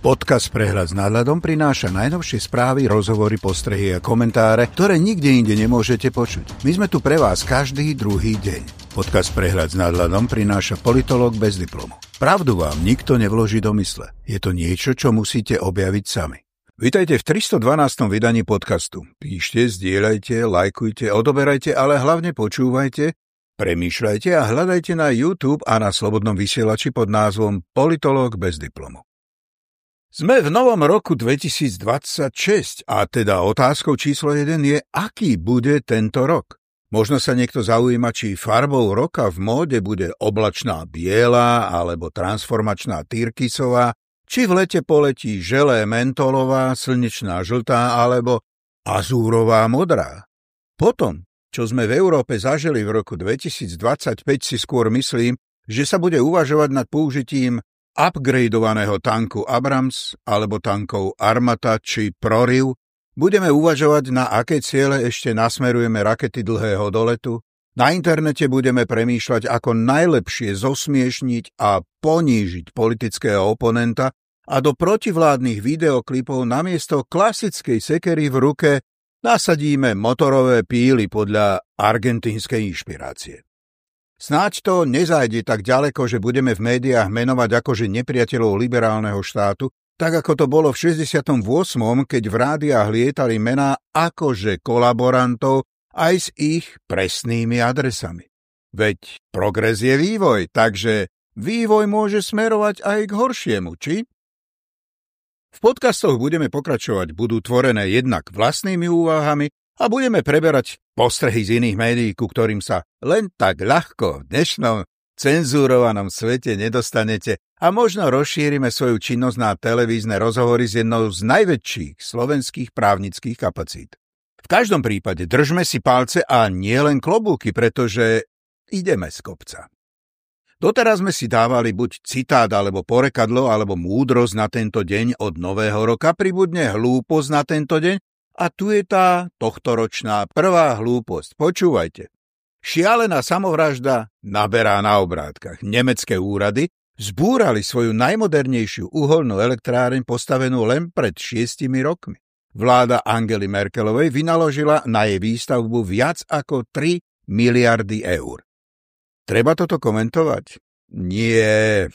Podcast Prehľad s nadhľadom prináša najnovšie správy, rozhovory, postrehy a komentáre, ktoré nikde inde nemôžete počuť. My sme tu pre vás každý druhý deň. Podcast Prehľad s nadhľadom prináša politolog bez diplomu. Pravdu vám nikto nevloží do mysle. Je to niečo, čo musíte objaviť sami. Vítajte v 312. vydaní podcastu. Píšte, zdieľajte, lajkujte, odoberajte, ale hlavne počúvajte, premýšľajte a hľadajte na YouTube a na slobodnom vysielači pod názvom Politolog bez diplomu. Sme v novom roku 2026 a teda otázkou číslo 1 je, aký bude tento rok. Možno sa niekto zaujíma, či farbou roka v móde bude oblačná biela alebo transformačná tyrkysová, či v lete poletí želé mentolová, slnečná žltá alebo azúrová modrá. Potom, čo sme v Európe zažili v roku 2025, si skôr myslím, že sa bude uvažovať nad použitím upgradeovaného tanku Abrams alebo tankov Armata či Proriv, budeme uvažovať, na aké ciele ešte nasmerujeme rakety dlhého doletu, na internete budeme premýšľať, ako najlepšie zosmiešniť a ponížiť politického oponenta a do protivládnych videoklipov namiesto klasickej sekery v ruke nasadíme motorové píly podľa argentínskej inšpirácie. Snáď to nezajde tak ďaleko, že budeme v médiách menovať akože nepriateľov liberálneho štátu, tak ako to bolo v 68., keď v rádiách lietali mená akože kolaborantov aj s ich presnými adresami. Veď progres je vývoj, takže vývoj môže smerovať aj k horšiemu, či? V podcastoch budeme pokračovať, budú tvorené jednak vlastnými úvahami a budeme preberať postrehy z iných médií, ku ktorým sa len tak ľahko v dnešnom cenzúrovanom svete nedostanete a možno rozšírime svoju činnosť na televízne rozhovory s jednou z najväčších slovenských právnických kapacít. V každom prípade držme si palce a nie len klobúky, pretože ideme z kopca. Doteraz sme si dávali buď citát alebo porekadlo alebo múdrosť na tento deň od nového roka, pribudne hlúposť na tento deň a tu je tá tohtoročná prvá hlúposť. Počúvajte. Šialená samovražda naberá na obrátkach. Nemecké úrady zbúrali svoju najmodernejšiu uholnú elektráreň postavenú len pred šiestimi rokmi. Vláda Angely Merkelovej vynaložila na jej výstavbu viac ako 3 miliardy eur. Treba toto komentovať? Nie,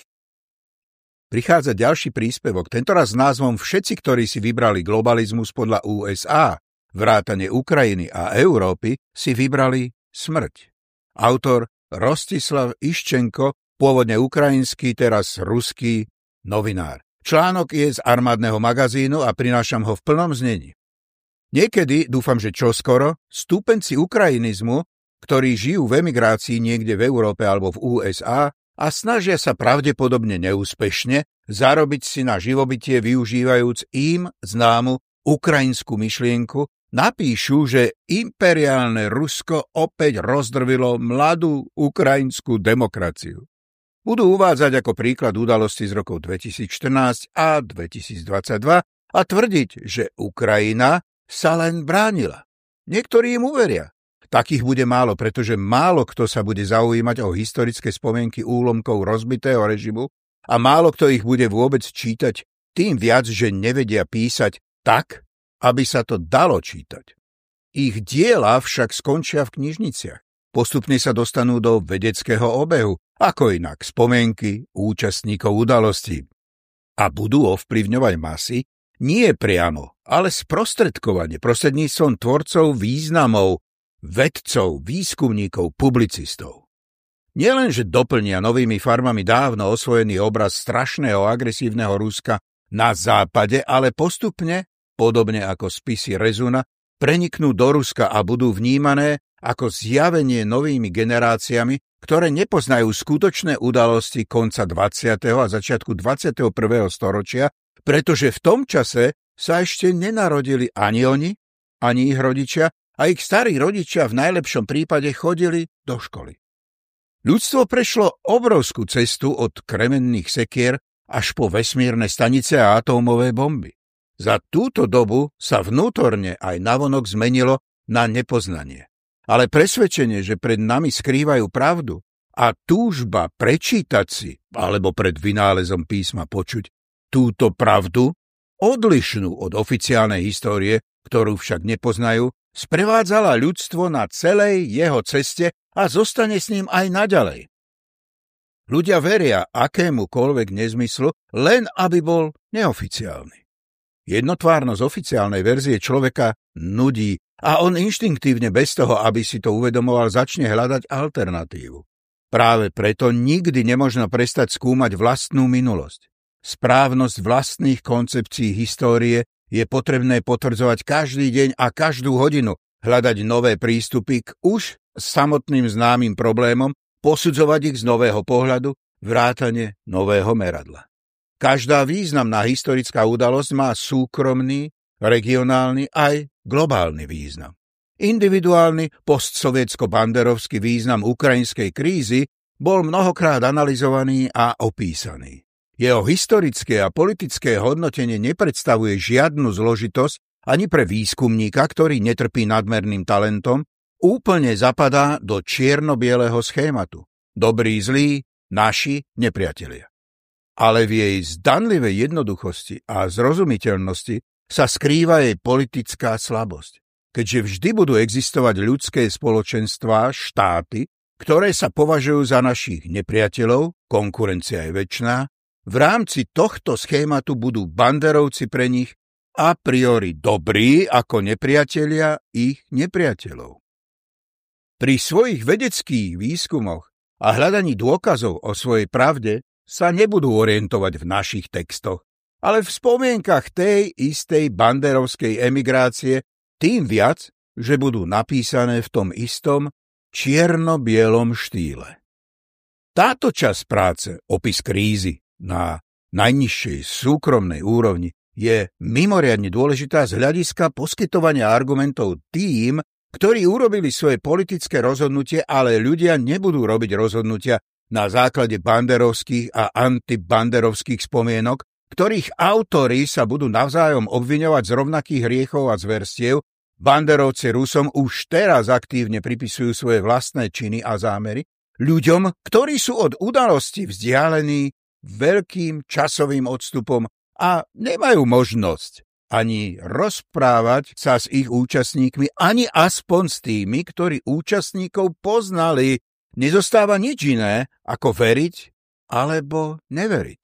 prichádza ďalší príspevok, tentoraz s názvom Všetci, ktorí si vybrali globalizmus podľa USA, vrátane Ukrajiny a Európy, si vybrali smrť. Autor Rostislav Iščenko, pôvodne ukrajinský, teraz ruský novinár. Článok je z armádneho magazínu a prinášam ho v plnom znení. Niekedy, dúfam, že čoskoro, stúpenci ukrajinizmu, ktorí žijú v emigrácii niekde v Európe alebo v USA, a snažia sa pravdepodobne neúspešne zarobiť si na živobytie využívajúc im známu ukrajinskú myšlienku, napíšu, že imperiálne Rusko opäť rozdrvilo mladú ukrajinskú demokraciu. Budú uvádzať ako príklad udalosti z rokov 2014 a 2022 a tvrdiť, že Ukrajina sa len bránila. Niektorí im uveria, Takých bude málo, pretože málo kto sa bude zaujímať o historické spomienky úlomkov rozbitého režimu a málo kto ich bude vôbec čítať, tým viac, že nevedia písať tak, aby sa to dalo čítať. Ich diela však skončia v knižniciach. Postupne sa dostanú do vedeckého obehu, ako inak spomienky účastníkov udalostí. A budú ovplyvňovať masy nie priamo, ale sprostredkovane prostredníctvom tvorcov významov vedcov, výskumníkov, publicistov. Nielen, že doplnia novými farmami dávno osvojený obraz strašného agresívneho Ruska na západe, ale postupne, podobne ako spisy Rezuna, preniknú do Ruska a budú vnímané ako zjavenie novými generáciami, ktoré nepoznajú skutočné udalosti konca 20. a začiatku 21. storočia, pretože v tom čase sa ešte nenarodili ani oni, ani ich rodičia a ich starí rodičia v najlepšom prípade chodili do školy. Ľudstvo prešlo obrovskú cestu od kremenných sekier až po vesmírne stanice a atómové bomby. Za túto dobu sa vnútorne aj navonok zmenilo na nepoznanie. Ale presvedčenie, že pred nami skrývajú pravdu a túžba prečítať si alebo pred vynálezom písma počuť, túto pravdu, odlišnú od oficiálnej histórie, ktorú však nepoznajú, sprevádzala ľudstvo na celej jeho ceste a zostane s ním aj naďalej. Ľudia veria akémukoľvek nezmyslu, len aby bol neoficiálny. Jednotvárnosť oficiálnej verzie človeka nudí a on inštinktívne bez toho, aby si to uvedomoval, začne hľadať alternatívu. Práve preto nikdy nemožno prestať skúmať vlastnú minulosť. Správnosť vlastných koncepcií histórie je potrebné potvrdzovať každý deň a každú hodinu, hľadať nové prístupy k už samotným známym problémom, posudzovať ich z nového pohľadu, vrátane nového meradla. Každá významná historická udalosť má súkromný, regionálny aj globálny význam. Individuálny postsovietsko-banderovský význam ukrajinskej krízy bol mnohokrát analyzovaný a opísaný. Jeho historické a politické hodnotenie nepredstavuje žiadnu zložitosť ani pre výskumníka, ktorý netrpí nadmerným talentom, úplne zapadá do čierno-bieleho schématu. Dobrí, zlí, naši nepriatelia ale v jej zdanlivej jednoduchosti a zrozumiteľnosti sa skrýva jej politická slabosť. Keďže vždy budú existovať ľudské spoločenstvá, štáty, ktoré sa považujú za našich nepriateľov, konkurencia je väčšiná, v rámci tohto schématu budú banderovci pre nich a priori dobrí ako nepriatelia ich nepriateľov. Pri svojich vedeckých výskumoch a hľadaní dôkazov o svojej pravde sa nebudú orientovať v našich textoch, ale v spomienkach tej istej banderovskej emigrácie, tým viac, že budú napísané v tom istom čierno-bielom štýle. Táto časť práce, opis krízy na najnižšej súkromnej úrovni, je mimoriadne dôležitá z hľadiska poskytovania argumentov tým, ktorí urobili svoje politické rozhodnutie, ale ľudia nebudú robiť rozhodnutia na základe banderovských a antibanderovských spomienok, ktorých autory sa budú navzájom obviňovať z rovnakých hriechov a zverstiev, banderovci Rusom už teraz aktívne pripisujú svoje vlastné činy a zámery, ľuďom, ktorí sú od udalosti vzdialení veľkým časovým odstupom a nemajú možnosť ani rozprávať sa s ich účastníkmi, ani aspoň s tými, ktorí účastníkov poznali nezostáva nič iné, ako veriť alebo neveriť.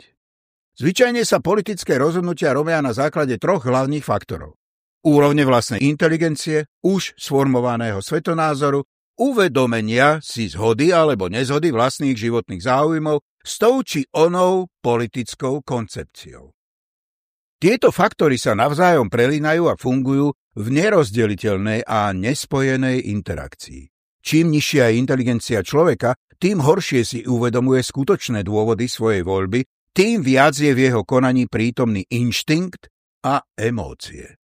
Zvyčajne sa politické rozhodnutia robia na základe troch hlavných faktorov. Úrovne vlastnej inteligencie, už sformovaného svetonázoru, uvedomenia si zhody alebo nezhody vlastných životných záujmov s tou či onou politickou koncepciou. Tieto faktory sa navzájom prelínajú a fungujú v nerozdeliteľnej a nespojenej interakcii. Čím nižšia je inteligencia človeka, tým horšie si uvedomuje skutočné dôvody svojej voľby, tým viac je v jeho konaní prítomný inštinkt a emócie.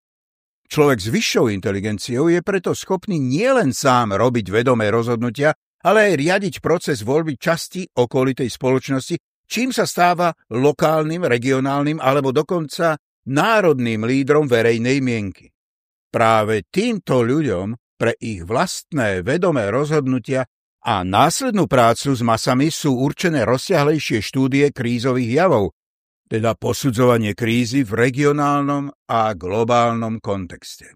Človek s vyššou inteligenciou je preto schopný nielen sám robiť vedomé rozhodnutia, ale aj riadiť proces voľby časti okolitej spoločnosti, čím sa stáva lokálnym, regionálnym alebo dokonca národným lídrom verejnej mienky. Práve týmto ľuďom pre ich vlastné vedomé rozhodnutia a následnú prácu s masami sú určené rozsiahlejšie štúdie krízových javov, teda posudzovanie krízy v regionálnom a globálnom kontexte.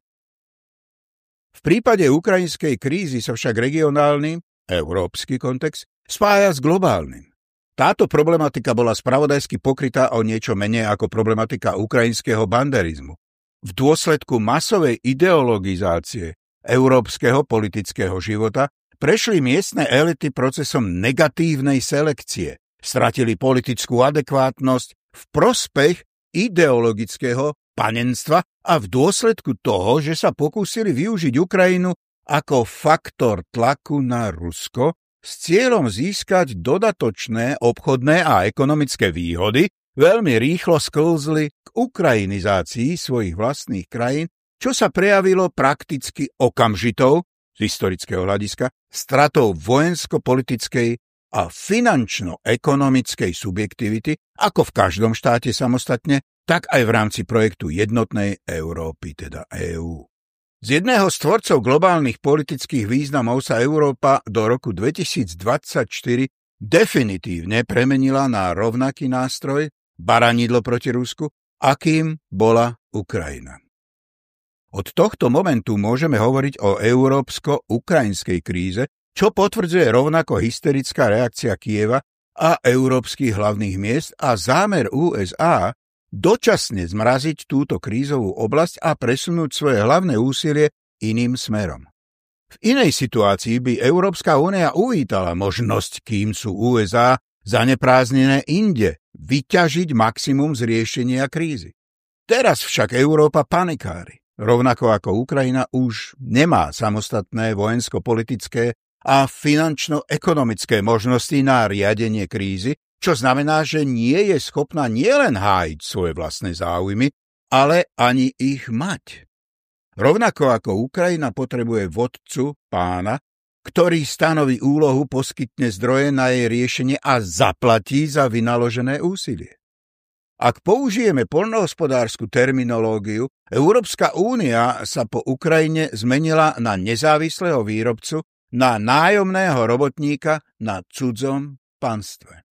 V prípade ukrajinskej krízy sa však regionálny, európsky kontext spája s globálnym. Táto problematika bola spravodajsky pokrytá o niečo menej ako problematika ukrajinského banderizmu. V dôsledku masovej ideologizácie európskeho politického života, prešli miestne elity procesom negatívnej selekcie, stratili politickú adekvátnosť v prospech ideologického panenstva a v dôsledku toho, že sa pokúsili využiť Ukrajinu ako faktor tlaku na Rusko s cieľom získať dodatočné obchodné a ekonomické výhody, veľmi rýchlo sklzli k ukrajinizácii svojich vlastných krajín čo sa prejavilo prakticky okamžitou, z historického hľadiska, stratou vojensko-politickej a finančno-ekonomickej subjektivity, ako v každom štáte samostatne, tak aj v rámci projektu jednotnej Európy, teda EÚ. Z jedného z tvorcov globálnych politických významov sa Európa do roku 2024 definitívne premenila na rovnaký nástroj baranidlo proti Rusku, akým bola Ukrajina. Od tohto momentu môžeme hovoriť o európsko-ukrajinskej kríze, čo potvrdzuje rovnako hysterická reakcia Kieva a európskych hlavných miest a zámer USA dočasne zmraziť túto krízovú oblasť a presunúť svoje hlavné úsilie iným smerom. V inej situácii by Európska únia uvítala možnosť, kým sú USA zaneprázdnené inde, vyťažiť maximum z riešenia krízy. Teraz však Európa panikári rovnako ako Ukrajina už nemá samostatné vojensko-politické a finančno-ekonomické možnosti na riadenie krízy, čo znamená, že nie je schopná nielen hájiť svoje vlastné záujmy, ale ani ich mať. Rovnako ako Ukrajina potrebuje vodcu, pána, ktorý stanoví úlohu, poskytne zdroje na jej riešenie a zaplatí za vynaložené úsilie. Ak použijeme polnohospodárskú terminológiu, Európska únia sa po Ukrajine zmenila na nezávislého výrobcu, na nájomného robotníka na cudzom panstve.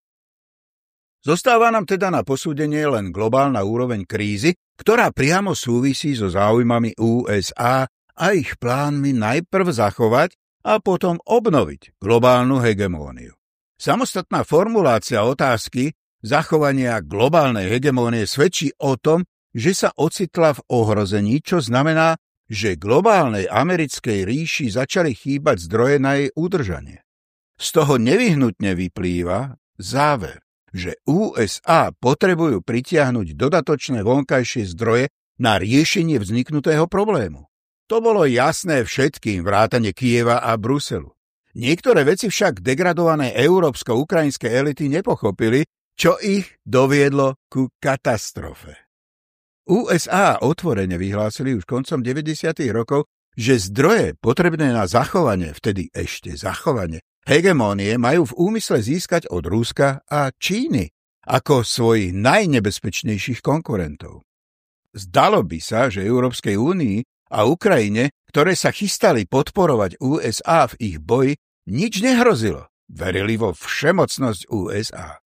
Zostáva nám teda na posúdenie len globálna úroveň krízy, ktorá priamo súvisí so záujmami USA a ich plánmi najprv zachovať a potom obnoviť globálnu hegemóniu. Samostatná formulácia otázky, zachovania globálnej hegemónie svedčí o tom, že sa ocitla v ohrození, čo znamená, že globálnej americkej ríši začali chýbať zdroje na jej udržanie. Z toho nevyhnutne vyplýva záver, že USA potrebujú pritiahnuť dodatočné vonkajšie zdroje na riešenie vzniknutého problému. To bolo jasné všetkým vrátane Kieva a Bruselu. Niektoré veci však degradované európsko-ukrajinské elity nepochopili čo ich doviedlo ku katastrofe. USA otvorene vyhlásili už koncom 90. rokov, že zdroje potrebné na zachovanie, vtedy ešte zachovanie, hegemónie majú v úmysle získať od Ruska a Číny ako svojich najnebezpečnejších konkurentov. Zdalo by sa, že Európskej únii a Ukrajine, ktoré sa chystali podporovať USA v ich boji, nič nehrozilo. Verili vo všemocnosť USA.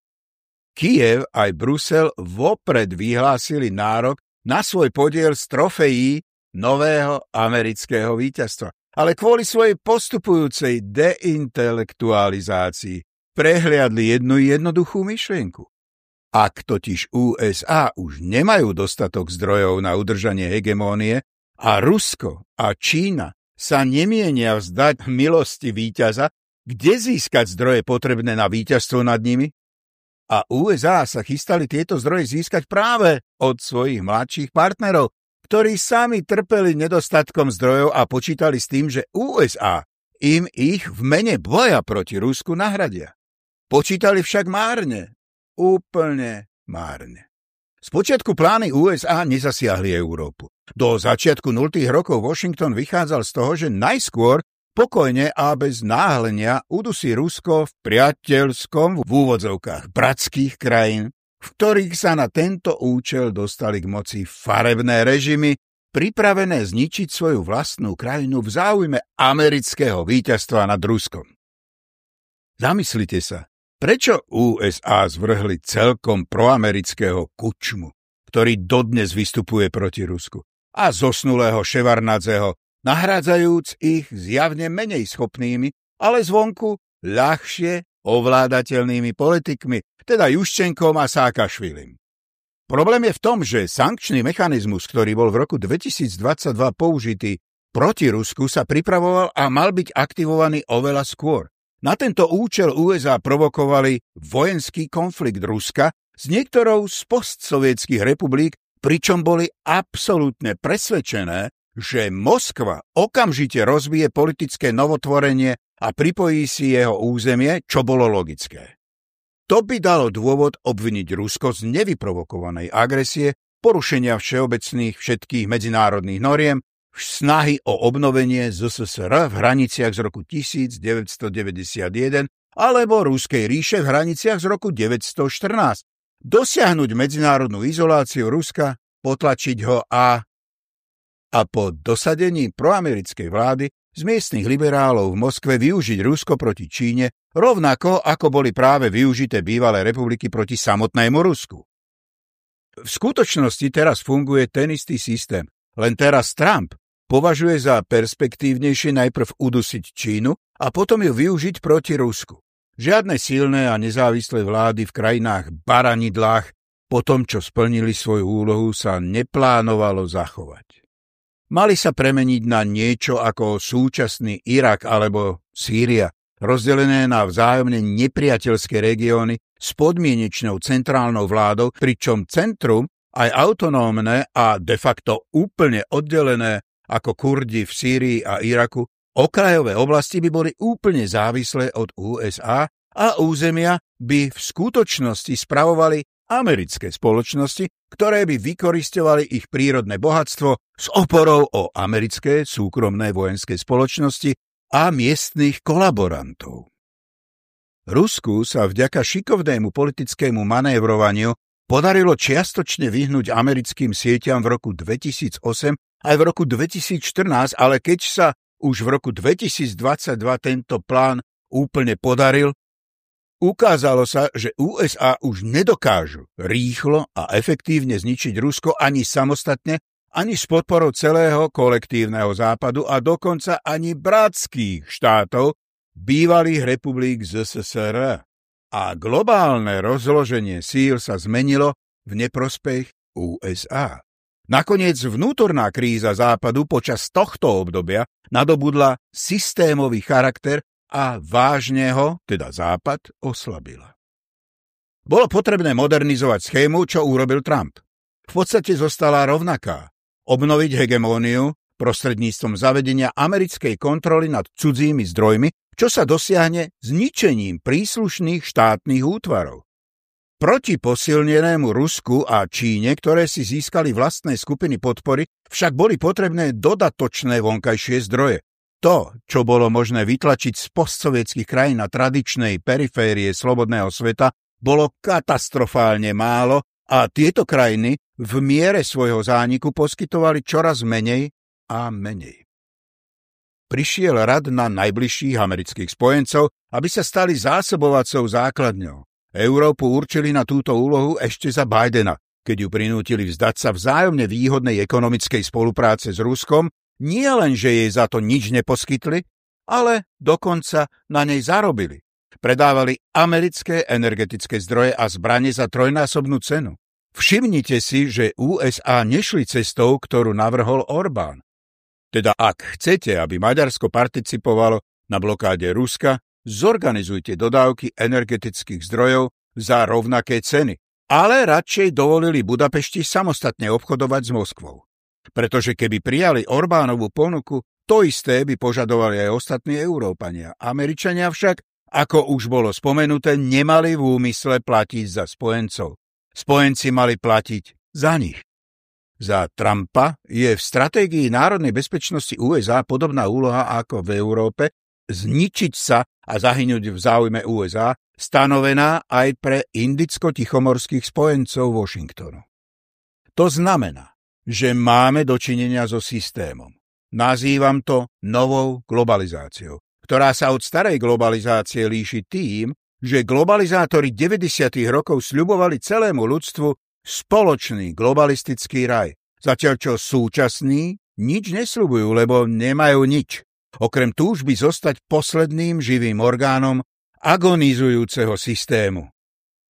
Kiev aj Brusel vopred vyhlásili nárok na svoj podiel z trofejí nového amerického víťazstva. Ale kvôli svojej postupujúcej deintelektualizácii prehliadli jednu jednoduchú myšlienku. Ak totiž USA už nemajú dostatok zdrojov na udržanie hegemónie a Rusko a Čína sa nemienia vzdať milosti víťaza, kde získať zdroje potrebné na víťazstvo nad nimi? a USA sa chystali tieto zdroje získať práve od svojich mladších partnerov, ktorí sami trpeli nedostatkom zdrojov a počítali s tým, že USA im ich v mene boja proti Rusku nahradia. Počítali však márne. Úplne márne. Spočiatku plány USA nezasiahli Európu. Do začiatku 0. rokov Washington vychádzal z toho, že najskôr Pokojne a bez náhlenia udusí Rusko v priateľskom v úvodzovkách bratských krajín, v ktorých sa na tento účel dostali k moci farebné režimy, pripravené zničiť svoju vlastnú krajinu v záujme amerického víťazstva nad Ruskom. Zamyslite sa, prečo USA zvrhli celkom proamerického kučmu, ktorý dodnes vystupuje proti Rusku, a zosnulého Ševarnadzeho, nahrádzajúc ich zjavne menej schopnými, ale zvonku ľahšie ovládateľnými politikmi, teda Juščenkom a Sákašvilim. Problém je v tom, že sankčný mechanizmus, ktorý bol v roku 2022 použitý proti Rusku, sa pripravoval a mal byť aktivovaný oveľa skôr. Na tento účel USA provokovali vojenský konflikt Ruska s niektorou z postsovietských republik, pričom boli absolútne presvedčené, že Moskva okamžite rozbije politické novotvorenie a pripojí si jeho územie, čo bolo logické. To by dalo dôvod obviniť Rusko z nevyprovokovanej agresie, porušenia všeobecných všetkých medzinárodných noriem, snahy o obnovenie ZSSR v hraniciach z roku 1991 alebo Ruskej ríše v hraniciach z roku 1914, dosiahnuť medzinárodnú izoláciu Ruska, potlačiť ho a a po dosadení proamerickej vlády z miestnych liberálov v Moskve využiť Rusko proti Číne rovnako ako boli práve využité bývalé republiky proti samotnému Rusku. V skutočnosti teraz funguje ten istý systém, len teraz Trump považuje za perspektívnejšie najprv udusiť Čínu a potom ju využiť proti Rusku. Žiadne silné a nezávislé vlády v krajinách baranidlách po tom, čo splnili svoju úlohu, sa neplánovalo zachovať. Mali sa premeniť na niečo ako súčasný Irak alebo Sýria, rozdelené na vzájomne nepriateľské regióny s podmienečnou centrálnou vládou, pričom centrum aj autonómne a de facto úplne oddelené ako Kurdi v Sýrii a Iraku, okrajové oblasti by boli úplne závislé od USA a územia by v skutočnosti spravovali americké spoločnosti, ktoré by vykoristovali ich prírodné bohatstvo s oporou o americké súkromné vojenské spoločnosti a miestnych kolaborantov. Rusku sa vďaka šikovnému politickému manévrovaniu podarilo čiastočne vyhnúť americkým sieťam v roku 2008 aj v roku 2014, ale keď sa už v roku 2022 tento plán úplne podaril, ukázalo sa, že USA už nedokážu rýchlo a efektívne zničiť Rusko ani samostatne, ani s podporou celého kolektívneho západu a dokonca ani bratských štátov bývalých republik ZSSR. A globálne rozloženie síl sa zmenilo v neprospech USA. Nakoniec vnútorná kríza západu počas tohto obdobia nadobudla systémový charakter a vážne ho, teda západ, oslabila. Bolo potrebné modernizovať schému, čo urobil Trump. V podstate zostala rovnaká obnoviť hegemóniu prostredníctvom zavedenia americkej kontroly nad cudzími zdrojmi, čo sa dosiahne zničením príslušných štátnych útvarov. Proti posilnenému Rusku a Číne, ktoré si získali vlastné skupiny podpory, však boli potrebné dodatočné vonkajšie zdroje. To, čo bolo možné vytlačiť z postsovietských krajín na tradičnej periférie slobodného sveta, bolo katastrofálne málo a tieto krajiny v miere svojho zániku poskytovali čoraz menej a menej. Prišiel rad na najbližších amerických spojencov, aby sa stali zásobovacou základňou. Európu určili na túto úlohu ešte za Bidena, keď ju prinútili vzdať sa vzájomne výhodnej ekonomickej spolupráce s Ruskom, nie len, že jej za to nič neposkytli, ale dokonca na nej zarobili. Predávali americké energetické zdroje a zbranie za trojnásobnú cenu. Všimnite si, že USA nešli cestou, ktorú navrhol Orbán. Teda ak chcete, aby Maďarsko participovalo na blokáde Ruska, zorganizujte dodávky energetických zdrojov za rovnaké ceny, ale radšej dovolili Budapešti samostatne obchodovať s Moskvou. Pretože keby prijali Orbánovú ponuku, to isté by požadovali aj ostatní Európania. Američania však, ako už bolo spomenuté, nemali v úmysle platiť za spojencov. Spojenci mali platiť za nich. Za Trumpa je v stratégii národnej bezpečnosti USA podobná úloha ako v Európe zničiť sa a zahynúť v záujme USA, stanovená aj pre indicko-tichomorských spojencov Washingtonu. To znamená, že máme dočinenia so systémom. Nazývam to novou globalizáciou, ktorá sa od starej globalizácie líši tým, že globalizátori 90. rokov sľubovali celému ľudstvu spoločný globalistický raj, zatiaľ čo súčasní nič nesľubujú, lebo nemajú nič. Okrem túžby zostať posledným živým orgánom agonizujúceho systému.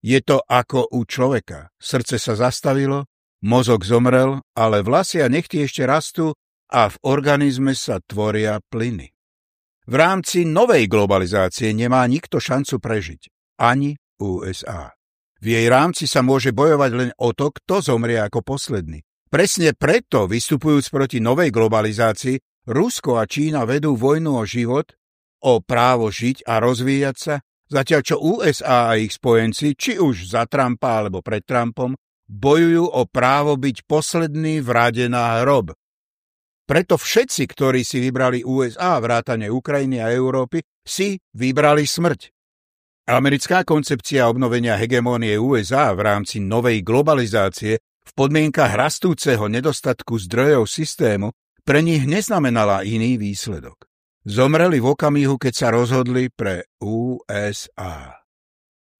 Je to ako u človeka. Srdce sa zastavilo, mozog zomrel, ale vlasy a nechty ešte rastú a v organizme sa tvoria plyny. V rámci novej globalizácie nemá nikto šancu prežiť. Ani USA. V jej rámci sa môže bojovať len o to, kto zomrie ako posledný. Presne preto, vystupujúc proti novej globalizácii, Rusko a Čína vedú vojnu o život, o právo žiť a rozvíjať sa, zatiaľ čo USA a ich spojenci, či už za Trumpa alebo pred Trumpom, bojujú o právo byť posledný v rade na hrob. Preto všetci, ktorí si vybrali USA, vrátane Ukrajiny a Európy, si vybrali smrť. Americká koncepcia obnovenia hegemónie USA v rámci novej globalizácie v podmienkach rastúceho nedostatku zdrojov systému pre nich neznamenala iný výsledok. Zomreli v okamihu, keď sa rozhodli pre USA.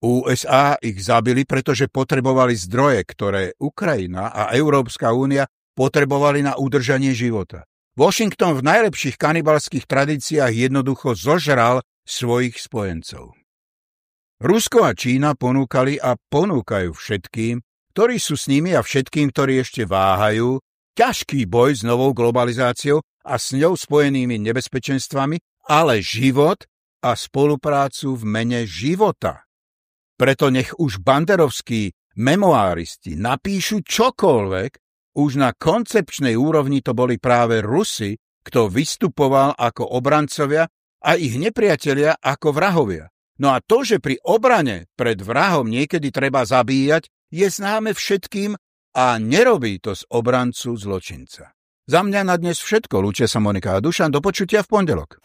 USA ich zabili, pretože potrebovali zdroje, ktoré Ukrajina a Európska únia potrebovali na udržanie života. Washington v najlepších kanibalských tradíciách jednoducho zožral svojich spojencov. Rusko a Čína ponúkali a ponúkajú všetkým, ktorí sú s nimi a všetkým, ktorí ešte váhajú, ťažký boj s novou globalizáciou a s ňou spojenými nebezpečenstvami, ale život a spoluprácu v mene života. Preto nech už banderovskí memoáristi napíšu čokoľvek, už na koncepčnej úrovni to boli práve Rusy, kto vystupoval ako obrancovia a ich nepriatelia ako vrahovia. No a to, že pri obrane pred vrahom niekedy treba zabíjať, je známe všetkým a nerobí to z obrancu zločinca. Za mňa na dnes všetko. Lúčia sa Monika a Dušan. Do počutia v pondelok.